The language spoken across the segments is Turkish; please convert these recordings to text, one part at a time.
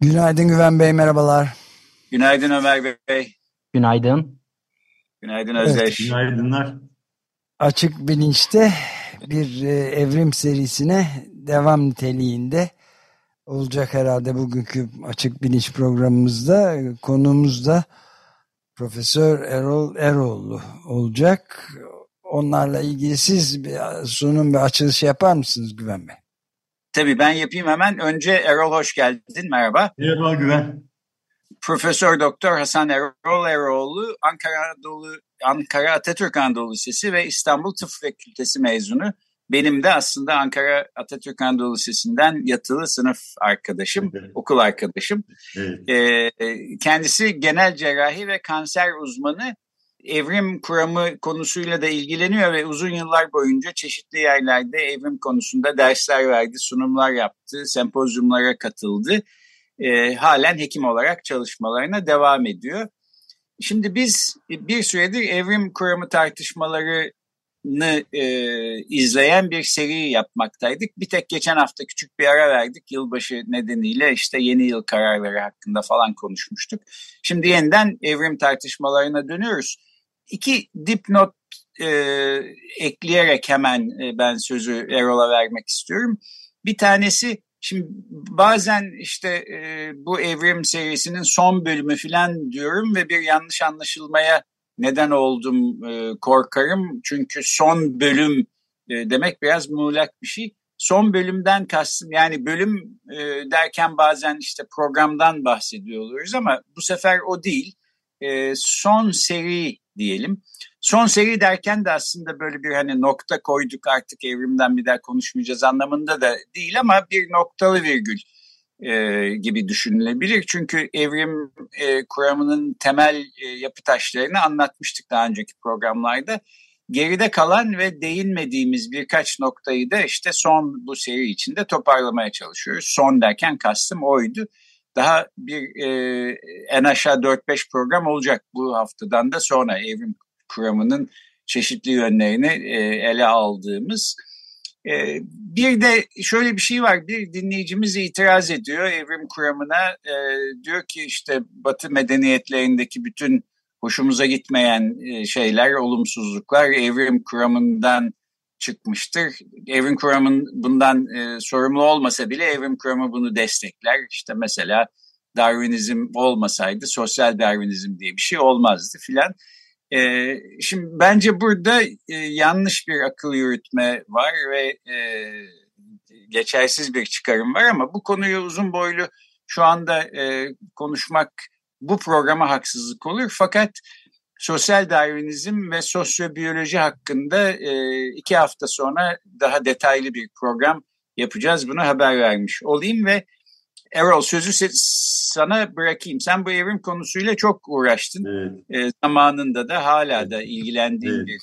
Günaydın Güven Bey, merhabalar. Günaydın Ömer Bey. Günaydın. Günaydın Özdeş. Evet. Günaydınlar. Açık Bilinç'te bir e, evrim serisine devam niteliğinde olacak herhalde bugünkü Açık Bilinç programımızda. Konuğumuz da Profesör Erol Eroğlu olacak. Onlarla ilgili siz bir sunum ve açılış yapar mısınız Güven Bey? Tabii ben yapayım hemen. Önce Erol hoş geldin. Merhaba. Merhaba Güven. Profesör Doktor Hasan Erol Eroğlu Ankara Anadolu Ankara Atatürk Anadolu Lisesi ve İstanbul Tıp Fakültesi mezunu. Benim de aslında Ankara Atatürk Anadolu Lisesi'nden yatılı sınıf arkadaşım, evet. okul arkadaşım. Evet. Ee, kendisi genel cerrahi ve kanser uzmanı evrim kuramı konusuyla da ilgileniyor ve uzun yıllar boyunca çeşitli yerlerde evrim konusunda dersler verdi, sunumlar yaptı, sempozyumlara katıldı. E, halen hekim olarak çalışmalarına devam ediyor. Şimdi biz bir süredir evrim kuramı tartışmalarını e, izleyen bir seri yapmaktaydık. Bir tek geçen hafta küçük bir ara verdik. Yılbaşı nedeniyle işte yeni yıl kararları hakkında falan konuşmuştuk. Şimdi yeniden evrim tartışmalarına dönüyoruz iki dipnot e, ekleyerek hemen e, ben sözü Erol'a vermek istiyorum. Bir tanesi şimdi bazen işte e, bu evrim serisinin son bölümü falan diyorum ve bir yanlış anlaşılmaya neden oldum e, korkarım. Çünkü son bölüm e, demek biraz muğlak bir şey. Son bölümden kastım yani bölüm e, derken bazen işte programdan bahsediyor oluyoruz ama bu sefer o değil. E, son seri diyelim. Son seri derken de aslında böyle bir hani nokta koyduk artık evrimden bir daha konuşmayacağız anlamında da değil ama bir noktalı virgül e, gibi düşünülebilir. Çünkü evrim e, kuramının temel e, yapı taşlarını anlatmıştık daha önceki programlarda. Geride kalan ve değinmediğimiz birkaç noktayı da işte son bu seri içinde toparlamaya çalışıyoruz. Son derken kastım oydu daha bir e, en aşağı 4-5 program olacak bu haftadan da sonra evrim kuramının çeşitli yönlerini e, ele aldığımız. E, bir de şöyle bir şey var bir dinleyicimiz itiraz ediyor evrim kuramına e, diyor ki işte batı medeniyetlerindeki bütün hoşumuza gitmeyen e, şeyler olumsuzluklar evrim kuramından çıkmıştır. Evrim kuramın bundan e, sorumlu olmasa bile evrim kuramı bunu destekler. İşte mesela Darwinizm olmasaydı sosyal Darwinizm diye bir şey olmazdı filan. E, şimdi bence burada e, yanlış bir akıl yürütme var ve e, geçersiz bir çıkarım var ama bu konuyu uzun boylu şu anda e, konuşmak bu programa haksızlık olur. Fakat sosyal Darwinizm ve sosyobiyoloji hakkında e, iki hafta sonra daha detaylı bir program yapacağız. Bunu haber vermiş olayım ve Errol sözü sana bırakayım. Sen bu evrim konusuyla çok uğraştın. Evet. E, zamanında da hala da ilgilendiğin evet. bir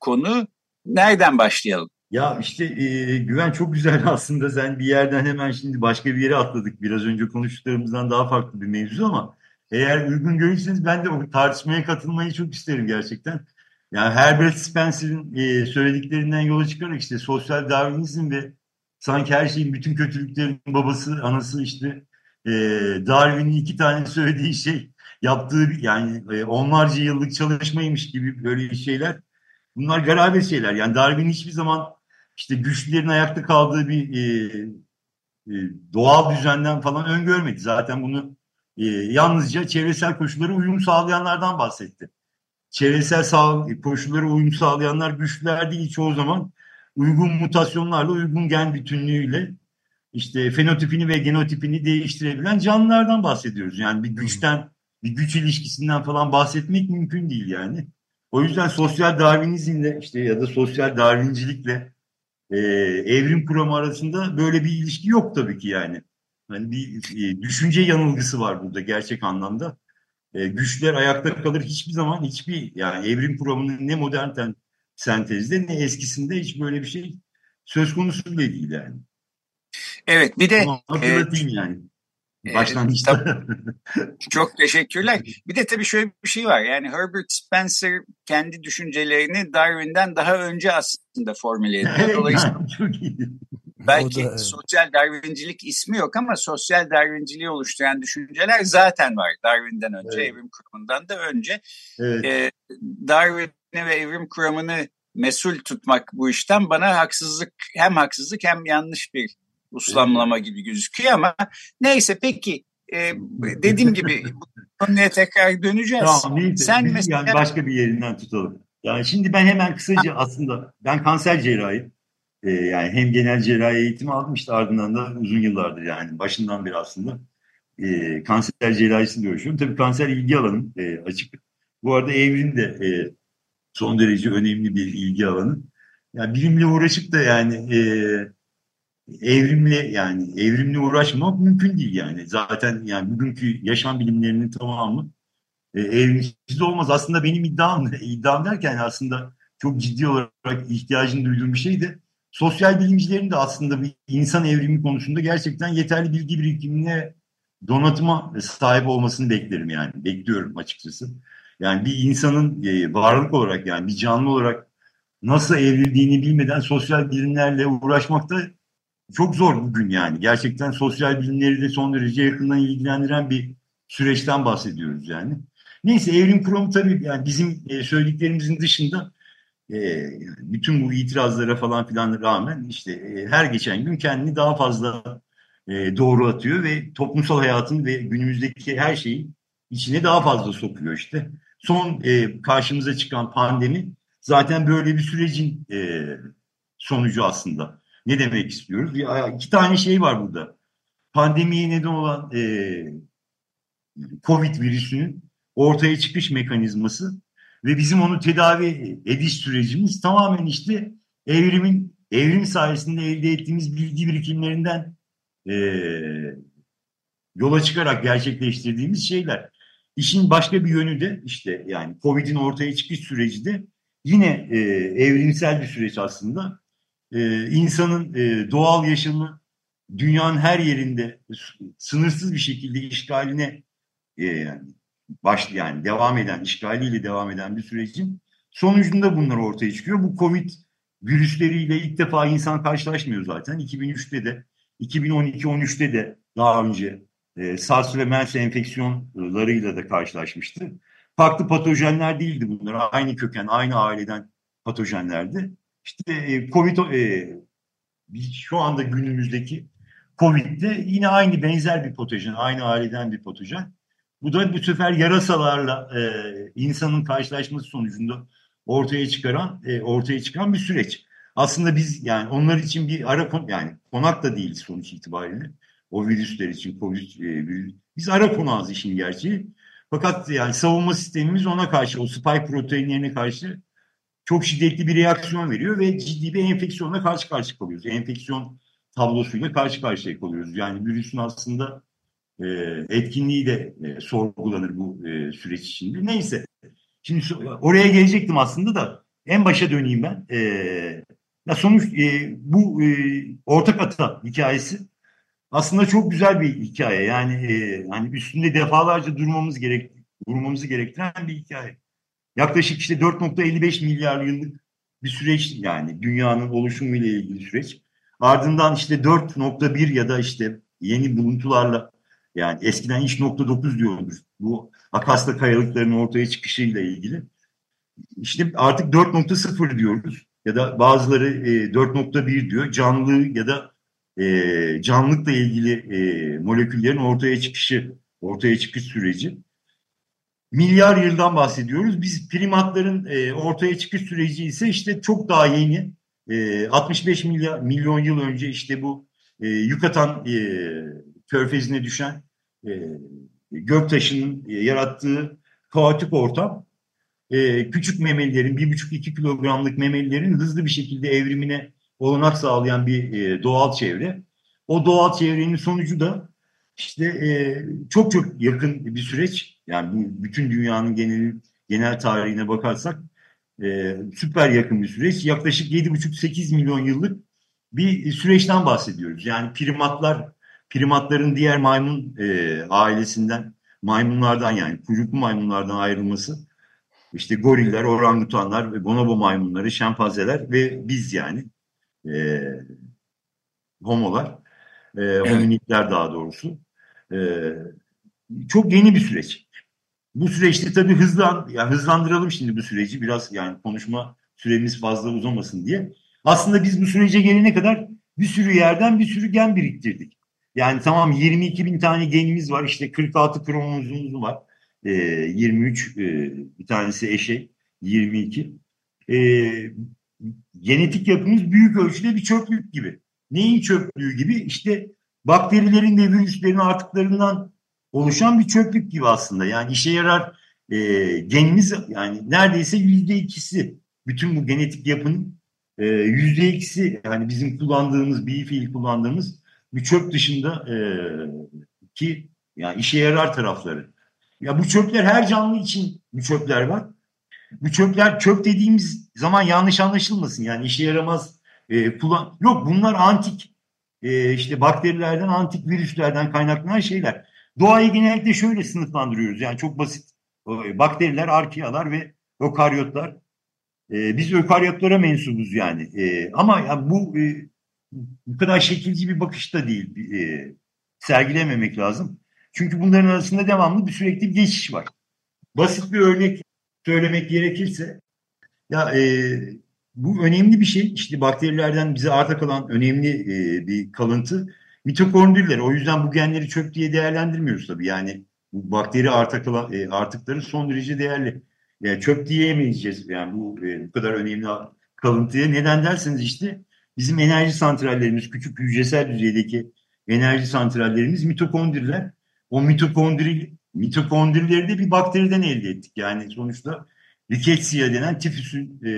konu. Nereden başlayalım? Ya işte e, Güven çok güzel aslında. Sen bir yerden hemen şimdi başka bir yere atladık. Biraz önce konuştuklarımızdan daha farklı bir mevzu ama eğer uygun görürseniz ben de o tartışmaya katılmayı çok isterim gerçekten. Yani Herbert Spencer'in e, söylediklerinden yola çıkarak işte sosyal Darwinizm ve sanki her şeyin bütün kötülüklerin babası, anası işte e, Darwin'in iki tane söylediği şey yaptığı yani e, onlarca yıllık çalışmaymış gibi böyle şeyler. Bunlar garabet şeyler. Yani Darwin hiçbir zaman işte güçlülerin ayakta kaldığı bir e, e, doğal düzenden falan öngörmedi. Zaten bunu e, yalnızca çevresel koşullara uyum sağlayanlardan bahsetti. Çevresel sağ, koşullara uyum sağlayanlar güçlüler değil çoğu zaman uygun mutasyonlarla uygun gen bütünlüğüyle işte fenotipini ve genotipini değiştirebilen canlılardan bahsediyoruz. Yani bir güçten, bir güç ilişkisinden falan bahsetmek mümkün değil yani. O yüzden sosyal Darwinizmle işte ya da sosyal Darwincilikle e, evrim kuramı arasında böyle bir ilişki yok tabii ki yani. Hani bir e, düşünce yanılgısı var burada gerçek anlamda. E, güçler ayakta kalır hiçbir zaman hiçbir yani evrim kuramının ne modern sentezde ne eskisinde hiç böyle bir şey söz konusu bile değil yani. Evet bir de hatırlatayım e, yani. Başlangıçta. çok teşekkürler. Bir de tabii şöyle bir şey var. Yani Herbert Spencer kendi düşüncelerini Darwin'den daha önce aslında formüle ediyor. Dolayısıyla çok iyi. Belki da, sosyal Darwincilik ismi yok ama sosyal Darwinciliği oluşturan düşünceler zaten var. Darwin'den önce, evet. evrim kuramından da önce. Evet. Ee, Darwin'i ve evrim kuramını mesul tutmak bu işten bana haksızlık hem haksızlık hem yanlış bir uslamlama gibi gözüküyor ama neyse peki e, dediğim gibi konuya tekrar döneceğiz. Tamam neyse. Sen mesela... başka bir yerinden tutalım. Yani şimdi ben hemen kısaca aslında ben kanser cerrahi e, yani hem genel cerrahi eğitimi aldım işte ardından da uzun yıllardır yani başından beri aslında e, kanser cerrahisinde uğraşıyorum. Tabii kanser ilgi alanım e, açık. Bu arada evrim de e, son derece önemli bir ilgi alanı. Yani bilimle uğraşıp da yani e, evrimle yani evrimle uğraşmak mümkün değil yani. Zaten yani bugünkü yaşam bilimlerinin tamamı e, evrimsiz olmaz. Aslında benim iddiam, iddiam derken aslında çok ciddi olarak ihtiyacını duyduğum bir şey de sosyal bilimcilerin de aslında bir insan evrimi konusunda gerçekten yeterli bilgi birikimine donatıma sahip olmasını beklerim yani. Bekliyorum açıkçası. Yani bir insanın e, varlık olarak yani bir canlı olarak nasıl evrildiğini bilmeden sosyal bilimlerle uğraşmakta çok zor bugün yani. Gerçekten sosyal bilimleri de son derece yakından ilgilendiren bir süreçten bahsediyoruz yani. Neyse evrim kuramı tabii yani bizim e, söylediklerimizin dışında e, bütün bu itirazlara falan filan rağmen işte e, her geçen gün kendini daha fazla doğru atıyor ve toplumsal hayatın ve günümüzdeki her şeyi içine daha fazla sokuyor işte. Son karşımıza çıkan pandemi zaten böyle bir sürecin sonucu aslında. Ne demek istiyoruz? Ya, iki tane şey var burada. Pandemiye neden olan e, Covid virüsünün ortaya çıkış mekanizması ve bizim onu tedavi ediş sürecimiz tamamen işte evrimin evrim sayesinde elde ettiğimiz bilgi birikimlerinden e, yola çıkarak gerçekleştirdiğimiz şeyler. İşin başka bir yönü de işte yani Covid'in ortaya çıkış süreci de yine e, evrimsel bir süreç aslında e, insanın e, doğal yaşamı dünyanın her yerinde sınırsız bir şekilde işgaline e, yani baş yani devam eden işgaliyle devam eden bir sürecin sonucunda bunlar ortaya çıkıyor. Bu Covid virüsleriyle ilk defa insan karşılaşmıyor zaten. 2003'te de 2012-13'te de daha önce e, SARS ve MERS enfeksiyonlarıyla da karşılaşmıştı. Farklı patojenler değildi bunlar. Aynı köken, aynı aileden patojenlerdi. İşte e, Covid e, şu anda günümüzdeki Covid'de yine aynı benzer bir patojen, aynı aileden bir patojen. Bu da bu sefer yarasalarla e, insanın karşılaşması sonucunda ortaya çıkaran e, ortaya çıkan bir süreç. Aslında biz yani onlar için bir ara kon yani konak da değiliz sonuç itibariyle. O virüsler için Covid e, virüs. Biz ara konağız işin gerçeği. Fakat yani savunma sistemimiz ona karşı o spike proteinlerine karşı çok şiddetli bir reaksiyon veriyor ve ciddi bir enfeksiyonla karşı karşıya kalıyoruz. Enfeksiyon tablosuyla karşı karşıya kalıyoruz. Yani virüsün aslında e, etkinliği de e, sorgulanır bu e, süreç içinde. Neyse. Şimdi oraya gelecektim aslında da en başa döneyim ben. E, ya sonuç bu ortak ata hikayesi aslında çok güzel bir hikaye. Yani hani üstünde defalarca durmamız gerek durmamızı gerektiren bir hikaye yaklaşık işte 4.55 milyar yıllık bir süreç yani dünyanın oluşumu ile ilgili süreç. Ardından işte 4.1 ya da işte yeni buluntularla yani eskiden 3.9 diyoruz. Bu Akasya kayalıklarının ortaya çıkışıyla ilgili. İşte artık 4.0 diyoruz ya da bazıları e, 4.1 diyor. Canlı ya da e, canlılıkla ilgili e, moleküllerin ortaya çıkışı, ortaya çıkış süreci milyar yıldan bahsediyoruz. Biz primatların e, ortaya çıkış süreci ise işte çok daha yeni. E, 65 milyar, milyon yıl önce işte bu e, Yucatan e, körfezine düşen e, göktaşının yarattığı kaotik ortam e, küçük memelilerin, bir buçuk iki kilogramlık memelilerin hızlı bir şekilde evrimine olanak sağlayan bir e, doğal çevre. O doğal çevrenin sonucu da işte e, çok çok yakın bir süreç. Yani bütün dünyanın genel genel tarihine bakarsak e, süper yakın bir süreç. Yaklaşık 7,5-8 milyon yıllık bir süreçten bahsediyoruz. Yani primatlar, primatların diğer maymun e, ailesinden, maymunlardan yani kuyruklu maymunlardan ayrılması, işte goriller, orangutanlar, bonobo maymunları, şempanzeler ve biz yani e, homolar, e, evet. hominidler daha doğrusu. E, çok yeni bir süreç. Bu süreçte tabii hızlan, yani hızlandıralım şimdi bu süreci biraz yani konuşma süremiz fazla uzamasın diye. Aslında biz bu sürece gelene kadar bir sürü yerden bir sürü gen biriktirdik. Yani tamam 22 bin tane genimiz var işte 46 kromozomumuz var. E, 23 e, bir tanesi eşek 22. E, genetik yapımız büyük ölçüde bir çöplük gibi. Neyin çöplüğü gibi? İşte bakterilerin ve virüslerin artıklarından oluşan bir çöplük gibi aslında. Yani işe yarar e, genimiz yani neredeyse yüzde ikisi bütün bu genetik yapının e, yüzde ikisi yani bizim kullandığımız bir fiil kullandığımız bir çöp dışında e, ki yani işe yarar tarafları. Ya bu çöpler her canlı için bu çöpler var. Bu çöpler çöp dediğimiz zaman yanlış anlaşılmasın. Yani işe yaramaz e, kullan yok bunlar antik e, işte bakterilerden antik virüslerden kaynaklanan şeyler. Doğayı genellikle şöyle sınıflandırıyoruz. Yani çok basit. Bakteriler, arkiyalar ve ökaryotlar. Ee, biz ökaryotlara mensubuz yani. Ee, ama yani bu e, bu kadar şekilci bir bakışta değil. E, sergilememek lazım. Çünkü bunların arasında devamlı bir sürekli bir geçiş var. Basit bir örnek söylemek gerekirse ya e, bu önemli bir şey. İşte bakterilerden bize arta kalan önemli e, bir kalıntı mitokondriler. O yüzden bu genleri çöp diye değerlendirmiyoruz tabii. Yani bu bakteri artık, e, artıkları son derece değerli. Yani çöp diyemeyeceğiz yani bu, e, bu kadar önemli kalıntıya. Neden derseniz işte bizim enerji santrallerimiz, küçük hücresel düzeydeki enerji santrallerimiz mitokondriler. O mitokondri, mitokondrileri de bir bakteriden elde ettik. Yani sonuçta Rickettsia denen tifüsün e,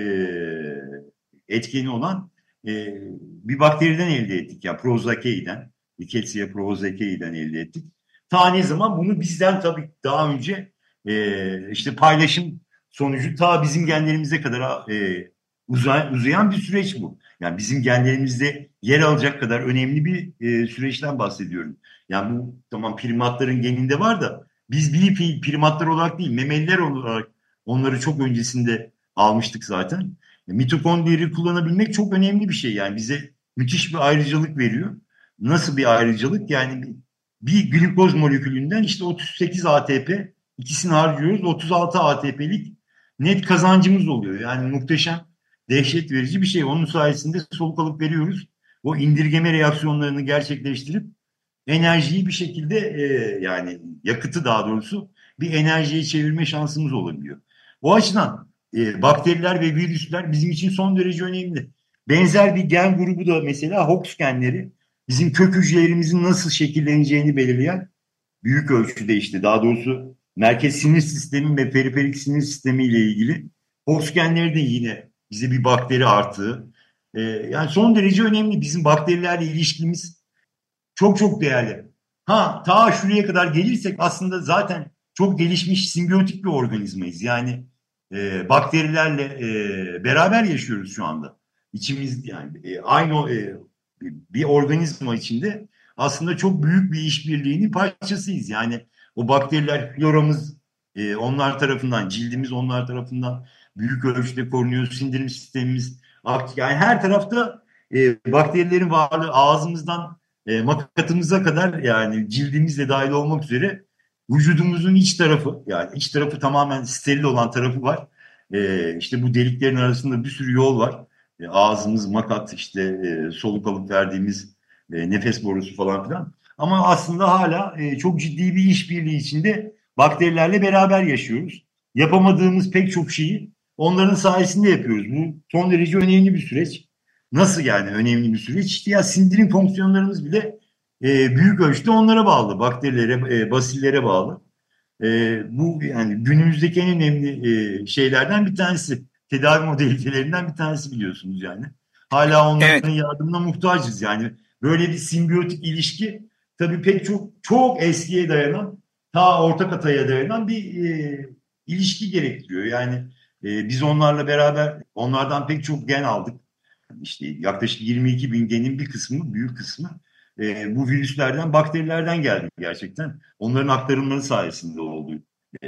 etkeni olan e, bir bakteriden elde ettik. Yani Prozaceae'den. Rickettsia provozekei'den elde ettik. Ta ne zaman? Bunu bizden tabii daha önce e, işte paylaşım sonucu ta bizim genlerimize kadar e, uzay, uzayan bir süreç bu. Yani bizim genlerimizde yer alacak kadar önemli bir e, süreçten bahsediyorum. Yani bu tamam primatların geninde var da biz bir primatlar olarak değil memeliler olarak onları çok öncesinde almıştık zaten. Mitokondriyi kullanabilmek çok önemli bir şey. Yani bize müthiş bir ayrıcalık veriyor. Nasıl bir ayrıcalık? Yani bir glikoz molekülünden işte 38 ATP ikisini harcıyoruz. 36 ATP'lik net kazancımız oluyor. Yani muhteşem, dehşet verici bir şey. Onun sayesinde soluk alıp veriyoruz. O indirgeme reaksiyonlarını gerçekleştirip enerjiyi bir şekilde e, yani yakıtı daha doğrusu bir enerjiye çevirme şansımız olabiliyor. O açıdan e, bakteriler ve virüsler bizim için son derece önemli. Benzer bir gen grubu da mesela Hox genleri bizim kök hücrelerimizin nasıl şekilleneceğini belirleyen büyük ölçüde işte daha doğrusu merkez sinir sistemi ve periferik sinir sistemi ile ilgili Hox genleri de yine bize bir bakteri artığı. Ee, yani son derece önemli. Bizim bakterilerle ilişkimiz çok çok değerli. Ha ta şuraya kadar gelirsek aslında zaten çok gelişmiş simbiyotik bir organizmayız. Yani e, bakterilerle e, beraber yaşıyoruz şu anda. İçimiz yani e, aynı e, bir organizma içinde aslında çok büyük bir işbirliğinin parçasıyız. Yani o bakteriler floramız e, onlar tarafından, cildimiz onlar tarafından büyük ölçüde korunuyor. Sindirim sistemimiz yani her tarafta e, bakterilerin varlığı ağzımızdan e, makatımıza kadar yani cildimizle dahil olmak üzere vücudumuzun iç tarafı yani iç tarafı tamamen steril olan tarafı var. E, işte bu deliklerin arasında bir sürü yol var. E, ağzımız makat işte e, soluk alıp verdiğimiz e, nefes borusu falan filan. Ama aslında hala e, çok ciddi bir işbirliği içinde bakterilerle beraber yaşıyoruz. Yapamadığımız pek çok şeyi onların sayesinde yapıyoruz. Bu son derece önemli bir süreç. Nasıl yani önemli bir süreç? İşte ya sindirim fonksiyonlarımız bile e, büyük ölçüde onlara bağlı. Bakterilere, e, basillere bağlı. E, bu yani günümüzdeki en önemli e, şeylerden bir tanesi tedavi modalitelerinden bir tanesi biliyorsunuz yani. hala onların evet. yardımına muhtacız. Yani böyle bir simbiyotik ilişki tabii pek çok çok eskiye dayanan ta orta kataya dayanan bir e, ilişki gerektiriyor. Yani e, biz onlarla beraber onlardan pek çok gen aldık. İşte yaklaşık 22 bin genin bir kısmı, büyük kısmı e, bu virüslerden, bakterilerden geldi gerçekten. Onların aktarımları sayesinde oldu. E,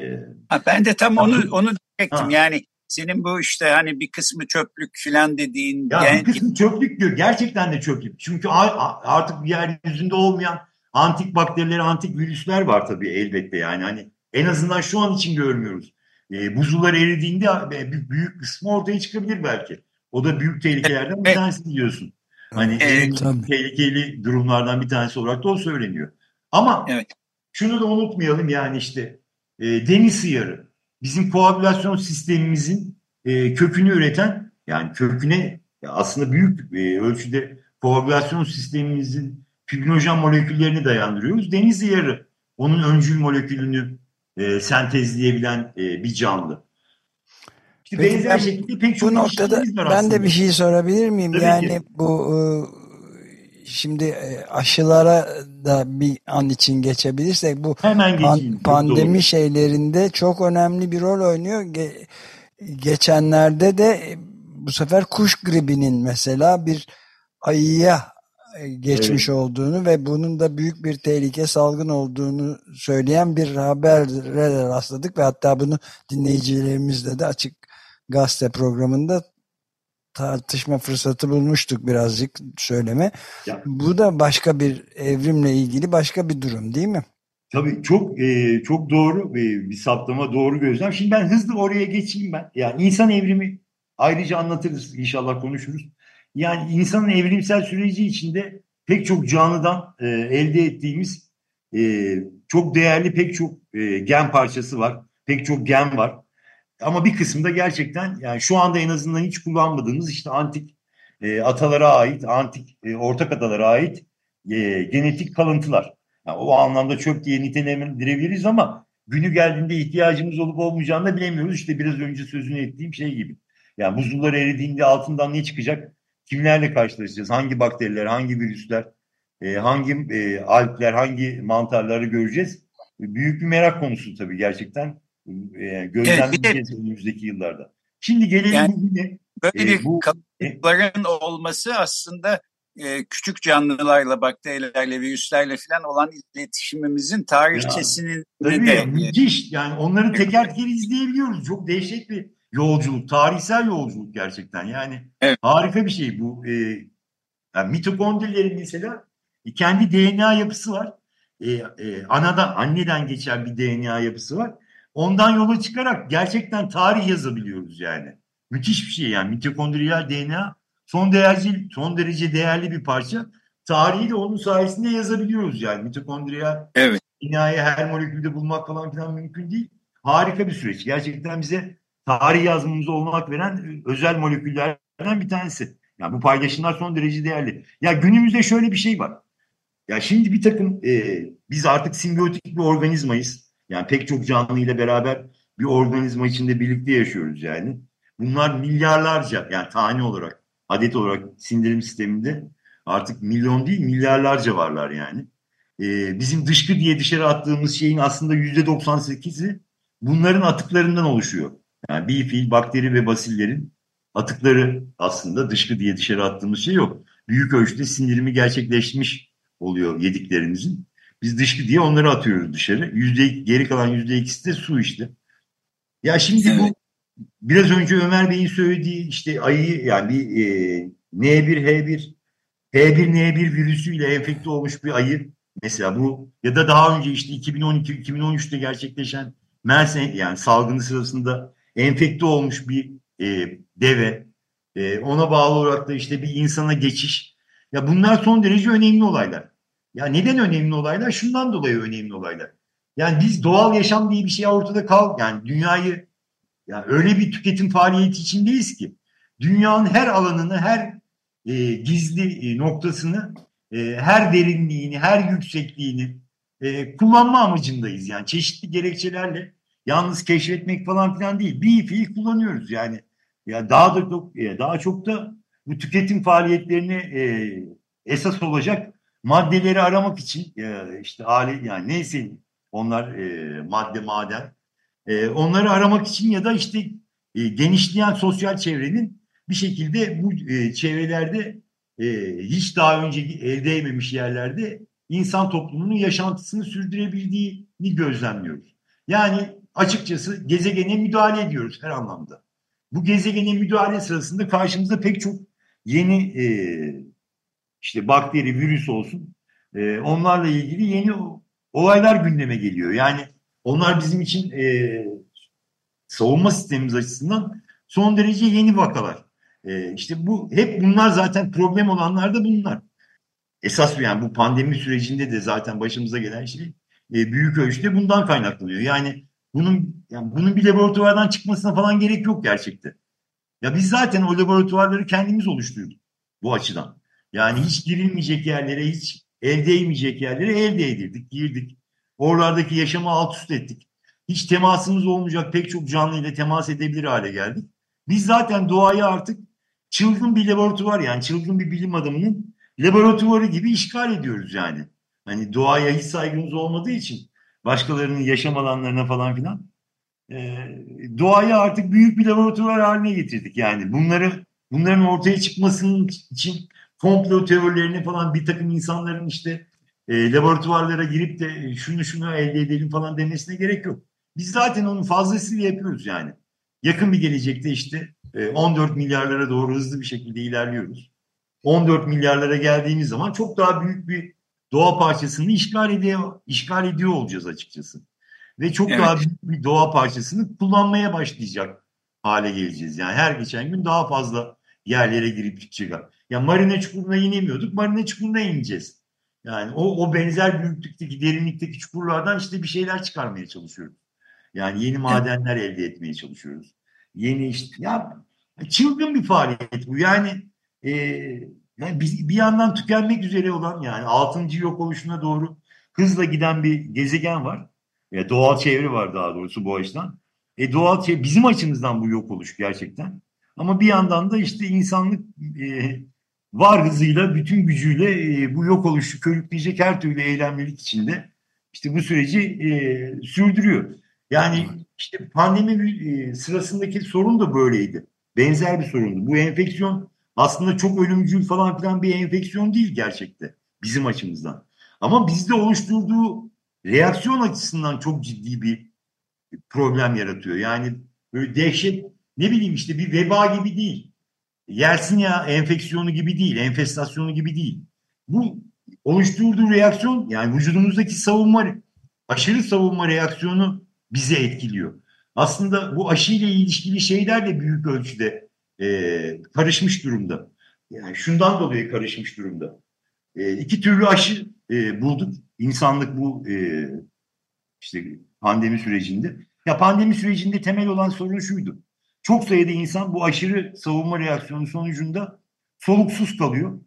ha, ben de tam onu onu diyecektim. Yani senin bu işte hani bir kısmı çöplük falan dediğin. Ya gen... bir kısmı çöplük diyor. Gerçekten de çöplük. Çünkü artık yeryüzünde olmayan antik bakteriler, antik virüsler var tabii elbette yani. Hani en azından şu an için görmüyoruz. E, buzullar eridiğinde bir büyük kısmı ortaya çıkabilir belki. O da büyük tehlikelerden bir tanesi diyorsun. Hani evet, en tehlikeli durumlardan bir tanesi olarak da o söyleniyor. Ama evet. şunu da unutmayalım yani işte e, deniz sıyarı bizim koagülasyon sistemimizin e, kökünü üreten yani köküne aslında büyük e, ölçüde koagülasyon sistemimizin fibrinojen moleküllerini dayandırıyoruz. Deniz yarı onun öncül molekülünü e, sentezleyebilen e, bir canlı. İşte Peki benzer ben, şekilde pek çok bu noktada ben de bir şey sorabilir miyim? Tabii yani ki. bu e, şimdi e, aşılara da bir an için geçebilirsek bu Hemen geçeyim, pandemi doğru. şeylerinde çok önemli bir rol oynuyor. Ge geçenlerde de bu sefer kuş gribinin mesela bir ayıya geçmiş evet. olduğunu ve bunun da büyük bir tehlike salgın olduğunu söyleyen bir habere rastladık ve hatta bunu dinleyicilerimizle de açık gazete programında tartışma fırsatı bulmuştuk birazcık söyleme. Ya. Bu da başka bir evrimle ilgili başka bir durum değil mi? Tabii çok e, çok doğru bir, bir saptama doğru gözlem. Şimdi ben hızlı oraya geçeyim ben. Yani insan evrimi ayrıca anlatırız inşallah konuşuruz. Yani insanın evrimsel süreci içinde pek çok canlıdan e, elde ettiğimiz e, çok değerli pek çok e, gen parçası var. Pek çok gen var. Ama bir kısımda gerçekten yani şu anda en azından hiç kullanmadığımız işte antik e, atalara ait, antik e, ortak adalara ait e, genetik kalıntılar. Yani o anlamda çöp diye nitelendirebiliriz ama günü geldiğinde ihtiyacımız olup olmayacağını da bilemiyoruz. İşte biraz önce sözünü ettiğim şey gibi. Yani buzullar eridiğinde altından ne çıkacak? Kimlerle karşılaşacağız? Hangi bakteriler, hangi virüsler, e, hangi e, alpler, hangi mantarları göreceğiz? Büyük bir merak konusu tabii gerçekten. E, gözlemleyeceğiz evet, önümüzdeki yıllarda. Şimdi gelelim yani, bugüne. Böyle e, bu, kalıpların e, olması aslında e, küçük canlılarla, bakterilerle, virüslerle falan olan iletişimimizin tarihçesinin ya, tabii de. Müthiş. Yani onları teker teker izleyebiliyoruz. Çok değişik bir yolculuk. Tarihsel yolculuk gerçekten. Yani evet. harika bir şey bu. E, yani mitokondrilerin mesela kendi DNA yapısı var. E, e, anadan, anneden geçen bir DNA yapısı var. Ondan yola çıkarak gerçekten tarih yazabiliyoruz yani. Müthiş bir şey yani mitokondriyal DNA son derece son derece değerli bir parça. Tarihi de onun sayesinde yazabiliyoruz yani mitokondriyal evet. DNA'yı her molekülde bulmak falan filan mümkün değil. Harika bir süreç. Gerçekten bize tarih yazmamıza olmak veren özel moleküllerden bir tanesi. Yani bu paylaşımlar son derece değerli. Ya günümüzde şöyle bir şey var. Ya şimdi bir takım e, biz artık simbiyotik bir organizmayız. Yani pek çok canlı ile beraber bir organizma içinde birlikte yaşıyoruz yani. Bunlar milyarlarca yani tane olarak, adet olarak sindirim sisteminde artık milyon değil milyarlarca varlar yani. Ee, bizim dışkı diye dışarı attığımız şeyin aslında yüzde 98'i bunların atıklarından oluşuyor. Yani bir fiil bakteri ve basillerin atıkları aslında dışkı diye dışarı attığımız şey yok. Büyük ölçüde sindirimi gerçekleşmiş oluyor yediklerimizin. Biz dışkı diye onları atıyoruz dışarı. Yüzde, geri kalan yüzde ikisi de su işte. Ya şimdi evet. bu biraz önce Ömer Bey'in söylediği işte ayı yani bir e, N1H1 H1N1 virüsüyle enfekte olmuş bir ayı mesela bu ya da daha önce işte 2012-2013'te gerçekleşen MERS yani salgını sırasında enfekte olmuş bir e, deve e, ona bağlı olarak da işte bir insana geçiş ya bunlar son derece önemli olaylar. Ya neden önemli olaylar? Şundan dolayı önemli olaylar. Yani biz doğal yaşam diye bir şey ortada kal yani dünyayı yani öyle bir tüketim faaliyeti içindeyiz ki dünyanın her alanını, her e, gizli e, noktasını, e, her derinliğini, her yüksekliğini e, kullanma amacındayız. Yani çeşitli gerekçelerle yalnız keşfetmek falan filan değil. Bir fiil kullanıyoruz yani. Ya daha da çok daha çok da bu tüketim faaliyetlerini e, esas olacak maddeleri aramak için e, işte alet yani neyse onlar e, madde maden e, onları aramak için ya da işte e, genişleyen sosyal çevrenin bir şekilde bu e, çevrelerde e, hiç daha önce elde edilmemiş yerlerde insan toplumunun yaşantısını sürdürebildiğini gözlemliyoruz. Yani açıkçası gezegene müdahale ediyoruz her anlamda. Bu gezegene müdahale sırasında karşımızda pek çok yeni e, işte bakteri, virüs olsun e, onlarla ilgili yeni olaylar gündeme geliyor. Yani onlar bizim için e, savunma sistemimiz açısından son derece yeni vakalar. E, işte bu hep bunlar zaten problem olanlar da bunlar. Esas yani bu pandemi sürecinde de zaten başımıza gelen şey e, büyük ölçüde bundan kaynaklanıyor. Yani bunun yani bunun bir laboratuvardan çıkmasına falan gerek yok gerçekten. Ya biz zaten o laboratuvarları kendimiz oluşturduk bu açıdan. Yani hiç girilmeyecek yerlere, hiç elde edilmeyecek yerlere elde edildik, girdik. Oralardaki yaşamı alt üst ettik. Hiç temasımız olmayacak pek çok canlı ile temas edebilir hale geldik. Biz zaten doğayı artık çılgın bir laboratuvar yani çılgın bir bilim adamının laboratuvarı gibi işgal ediyoruz yani. Hani doğaya hiç saygımız olmadığı için başkalarının yaşam alanlarına falan filan e, doğayı artık büyük bir laboratuvar haline getirdik yani. Bunları bunların ortaya çıkmasının için komplo teorilerini falan bir takım insanların işte e, laboratuvarlara girip de şunu şunu elde edelim falan demesine gerek yok. Biz zaten onun fazlasıyla yapıyoruz yani. Yakın bir gelecekte işte e, 14 milyarlara doğru hızlı bir şekilde ilerliyoruz. 14 milyarlara geldiğimiz zaman çok daha büyük bir doğa parçasını işgal ediyor, işgal ediyor olacağız açıkçası. Ve çok evet. daha büyük bir doğa parçasını kullanmaya başlayacak hale geleceğiz. Yani her geçen gün daha fazla yerlere girip çıkacak. Ya yani marine çukuruna inemiyorduk, marine çukuruna ineceğiz. Yani o, o benzer büyüklükteki, derinlikteki çukurlardan işte bir şeyler çıkarmaya çalışıyoruz. Yani yeni madenler elde etmeye çalışıyoruz. Yeni işte, ya çılgın bir faaliyet bu. Yani e, yani bir, bir yandan tükenmek üzere olan yani altıncı yok oluşuna doğru hızla giden bir gezegen var. Ya doğal çevre var daha doğrusu bu açıdan. E doğal çevre bizim açımızdan bu yok oluş gerçekten. Ama bir yandan da işte insanlık e, var hızıyla, bütün gücüyle e, bu yok oluşu körükleyecek her türlü eylemlilik içinde işte bu süreci e, sürdürüyor. Yani işte pandemi e, sırasındaki sorun da böyleydi. Benzer bir sorundu. Bu enfeksiyon aslında çok ölümcül falan filan bir enfeksiyon değil gerçekte bizim açımızdan. Ama bizde oluşturduğu reaksiyon açısından çok ciddi bir problem yaratıyor. Yani böyle dehşet ne bileyim işte bir veba gibi değil. Yersin ya enfeksiyonu gibi değil, enfestasyonu gibi değil. Bu oluşturduğu reaksiyon yani vücudumuzdaki savunma, aşırı savunma reaksiyonu bizi etkiliyor. Aslında bu aşıyla ilişkili şeyler de büyük ölçüde e, karışmış durumda. Yani şundan dolayı karışmış durumda. E, iki türlü aşı e, bulduk. İnsanlık bu e, işte pandemi sürecinde. Ya pandemi sürecinde temel olan sorun şuydu. Çok sayıda insan bu aşırı savunma reaksiyonu sonucunda soluksuz kalıyor.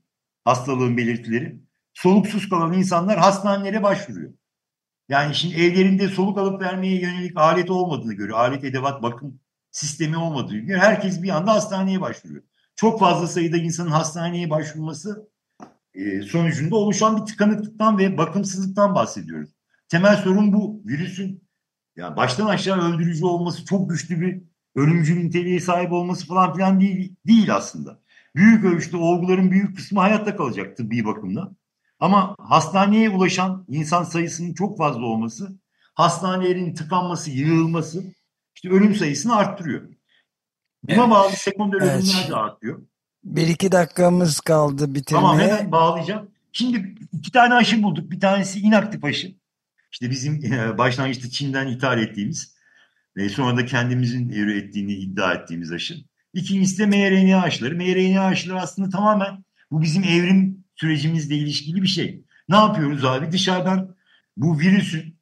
Hastalığın belirtileri. Soluksuz kalan insanlar hastanelere başvuruyor. Yani şimdi evlerinde soluk alıp vermeye yönelik alet olmadığını görüyor. Alet, edevat, bakım sistemi olmadığını görüyor. Herkes bir anda hastaneye başvuruyor. Çok fazla sayıda insanın hastaneye başvurması e, sonucunda oluşan bir tıkanıklıktan ve bakımsızlıktan bahsediyoruz. Temel sorun bu. Virüsün ya baştan aşağı öldürücü olması, çok güçlü bir ölümcül niteliğe sahip olması falan filan değil, değil aslında. Büyük ölçüde olguların büyük kısmı hayatta kalacak tıbbi bakımda. Ama hastaneye ulaşan insan sayısının çok fazla olması, hastanelerin tıkanması, yığılması işte ölüm sayısını arttırıyor. Buna evet. bağlı sekonder evet. ölümler de artıyor. Bir iki dakikamız kaldı bitirmeye. Tamam hemen bağlayacağım. Şimdi iki tane aşı bulduk. Bir tanesi inaktif aşı. İşte bizim e, başlangıçta Çin'den ithal ettiğimiz ve sonra da kendimizin ürettiğini iddia ettiğimiz aşı. İkincisi de mRNA aşıları. mRNA aşıları aslında tamamen bu bizim evrim sürecimizle ilişkili bir şey. Ne yapıyoruz abi? Dışarıdan bu virüsün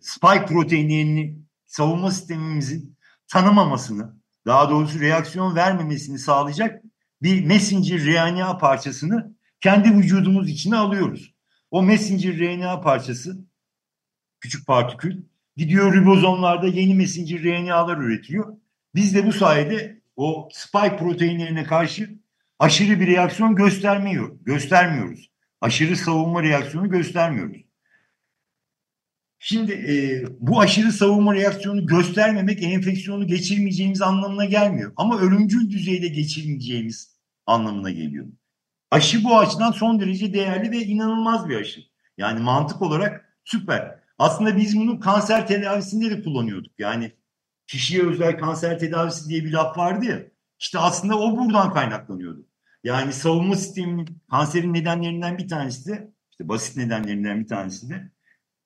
spike proteinlerini savunma sistemimizin tanımamasını, daha doğrusu reaksiyon vermemesini sağlayacak bir messenger RNA parçasını kendi vücudumuz içine alıyoruz. O messenger RNA parçası küçük partikül gidiyor ribozomlarda yeni messenger RNA'lar üretiyor. Biz de bu sayede o spike proteinlerine karşı aşırı bir reaksiyon göstermiyor, göstermiyoruz. Aşırı savunma reaksiyonu göstermiyoruz. Şimdi e, bu aşırı savunma reaksiyonu göstermemek enfeksiyonu geçirmeyeceğimiz anlamına gelmiyor. Ama ölümcül düzeyde geçirmeyeceğimiz anlamına geliyor. Aşı bu açıdan son derece değerli ve inanılmaz bir aşı. Yani mantık olarak süper. Aslında biz bunu kanser tedavisinde de kullanıyorduk. Yani kişiye özel kanser tedavisi diye bir laf vardı ya. İşte aslında o buradan kaynaklanıyordu. Yani savunma sisteminin kanserin nedenlerinden bir tanesi de işte basit nedenlerinden bir tanesi de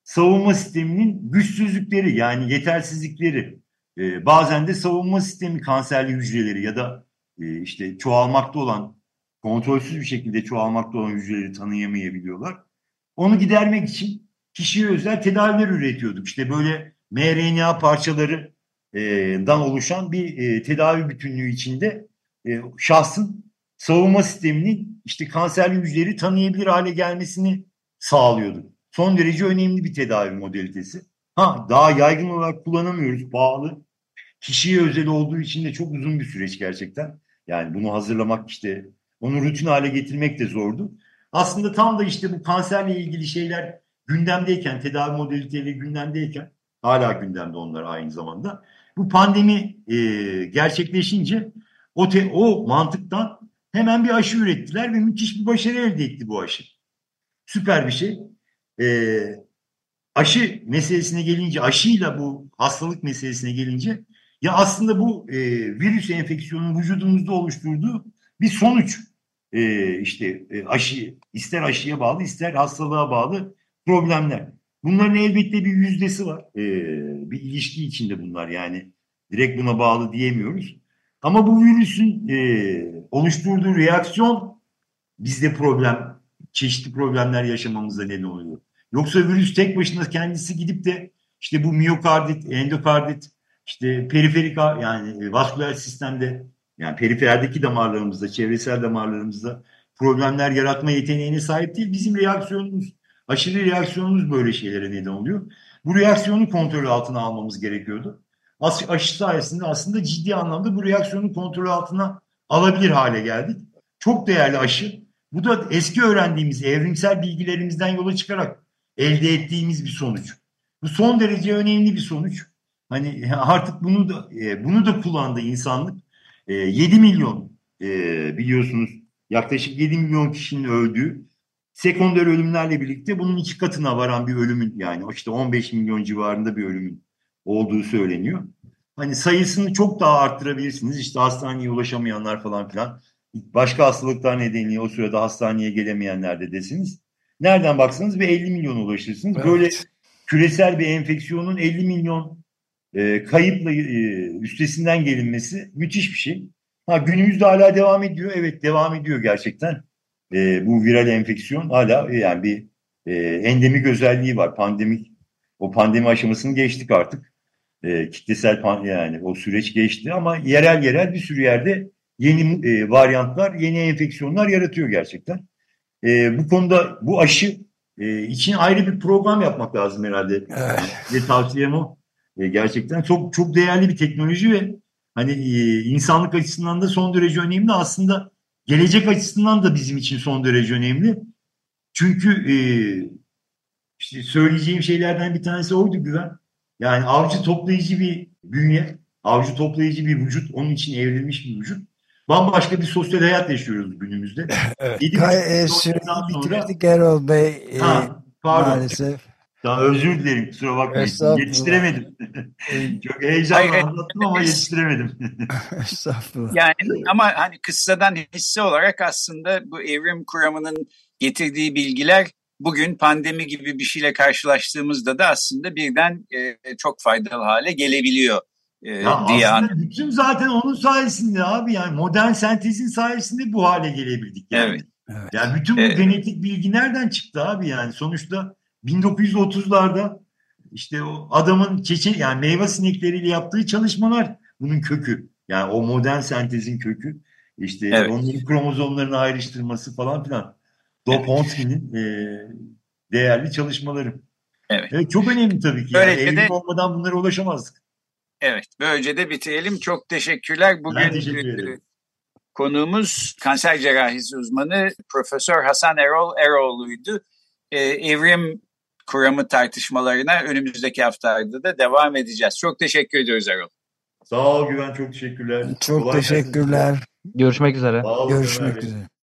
savunma sisteminin güçsüzlükleri yani yetersizlikleri e, bazen de savunma sistemi kanserli hücreleri ya da e, işte çoğalmakta olan kontrolsüz bir şekilde çoğalmakta olan hücreleri tanıyamayabiliyorlar. Onu gidermek için kişiye özel tedaviler üretiyorduk. İşte böyle mRNA parçalarından oluşan bir e, tedavi bütünlüğü içinde e, şahsın savunma sisteminin işte kanserli hücreleri tanıyabilir hale gelmesini sağlıyorduk. Son derece önemli bir tedavi modalitesi. Ha daha yaygın olarak kullanamıyoruz, pahalı. Kişiye özel olduğu için de çok uzun bir süreç gerçekten. Yani bunu hazırlamak işte onu rutin hale getirmek de zordu. Aslında tam da işte bu kanserle ilgili şeyler gündemdeyken, tedavi modaliteleri gündemdeyken, hala gündemde onlar aynı zamanda. Bu pandemi e, gerçekleşince o, te, o mantıktan hemen bir aşı ürettiler ve müthiş bir başarı elde etti bu aşı. Süper bir şey. E, aşı meselesine gelince, aşıyla bu hastalık meselesine gelince ya aslında bu e, virüs enfeksiyonun vücudumuzda oluşturduğu bir sonuç. E, işte e, aşı ister aşıya bağlı ister hastalığa bağlı problemler. Bunların elbette bir yüzdesi var. E, bir ilişki içinde bunlar yani direkt buna bağlı diyemiyoruz. Ama bu virüsün e, oluşturduğu reaksiyon bizde problem, çeşitli problemler yaşamamıza neden oluyor. Yoksa virüs tek başına kendisi gidip de işte bu miyokardit, endokardit, işte periferik yani vasküler sistemde yani periferdeki damarlarımızda, çevresel damarlarımızda problemler yaratma yeteneğine sahip değil. Bizim reaksiyonumuz, aşırı reaksiyonumuz böyle şeylere neden oluyor. Bu reaksiyonu kontrol altına almamız gerekiyordu. As aşı sayesinde aslında ciddi anlamda bu reaksiyonu kontrol altına alabilir hale geldik. Çok değerli aşı. Bu da eski öğrendiğimiz evrimsel bilgilerimizden yola çıkarak elde ettiğimiz bir sonuç. Bu son derece önemli bir sonuç. Hani artık bunu da e, bunu da kullandı insanlık. 7 e, milyon e, biliyorsunuz yaklaşık 7 milyon kişinin öldüğü sekonder ölümlerle birlikte bunun iki katına varan bir ölümün yani işte 15 milyon civarında bir ölümün olduğu söyleniyor. Hani sayısını çok daha arttırabilirsiniz. İşte hastaneye ulaşamayanlar falan filan. Başka hastalıklar nedeniyle o sırada hastaneye gelemeyenler de desiniz. Nereden baksanız bir 50 milyon ulaşırsınız. Evet. Böyle küresel bir enfeksiyonun 50 milyon e, kayıpla e, üstesinden gelinmesi müthiş bir şey. Ha günümüzde hala devam ediyor. Evet devam ediyor gerçekten. E, bu viral enfeksiyon hala e, yani bir e, endemik özelliği var. Pandemik o pandemi aşamasını geçtik artık. E, kitlesel pan, yani o süreç geçti ama yerel yerel bir sürü yerde yeni e, varyantlar, yeni enfeksiyonlar yaratıyor gerçekten. E, bu konuda bu aşı e, için ayrı bir program yapmak lazım herhalde. Ve tavsiyem o. E, gerçekten çok çok değerli bir teknoloji ve hani e, insanlık açısından da son derece önemli. Aslında gelecek açısından da bizim için son derece önemli. Çünkü e, işte söyleyeceğim şeylerden bir tanesi oydu güven. Yani avcı toplayıcı bir bünye, avcı toplayıcı bir vücut, onun için evrilmiş bir vücut. Bambaşka bir sosyal hayat yaşıyoruz günümüzde. evet. Kay, e, süreyi bitirdik Erol Bey e, ha, pardon. maalesef. Daha özür dilerim kusura bakmayın. Yetiştiremedim. Çok heyecanla Hayır, anlattım ama yetiştiremedim. Estağfurullah. Yani ama hani kıssadan hisse olarak aslında bu evrim kuramının getirdiği bilgiler bugün pandemi gibi bir şeyle karşılaştığımızda da aslında birden e, çok faydalı hale gelebiliyor. E, ya diye aslında bütün zaten onun sayesinde abi yani modern sentezin sayesinde bu hale gelebildik. Yani. Evet. Yani bütün bu evet. genetik bilgi nereden çıktı abi yani sonuçta 1930'larda işte o adamın çeçe yani meyve sinekleriyle yaptığı çalışmalar bunun kökü. Yani o modern sentezin kökü. İşte evet. onların kromozomlarını ayrıştırması falan filan. Dop Honskin'in e, değerli çalışmaları. Evet. evet. Çok önemli tabii ki. Böylece yani, de, olmadan bunlara ulaşamazdık. Evet. Böylece de bitirelim. Çok teşekkürler. Bugün ben teşekkür ederim Konuğumuz kanser cerrahisi uzmanı Profesör Hasan Erol Eroğlu'ydu. Ee, evrim kuramı tartışmalarına önümüzdeki haftalarda da devam edeceğiz. Çok teşekkür ediyoruz Erol. Sağ ol Güven çok teşekkürler. Çok Kolay gelsin. teşekkürler. Görüşmek üzere. Sağ ol, Görüşmek üzere.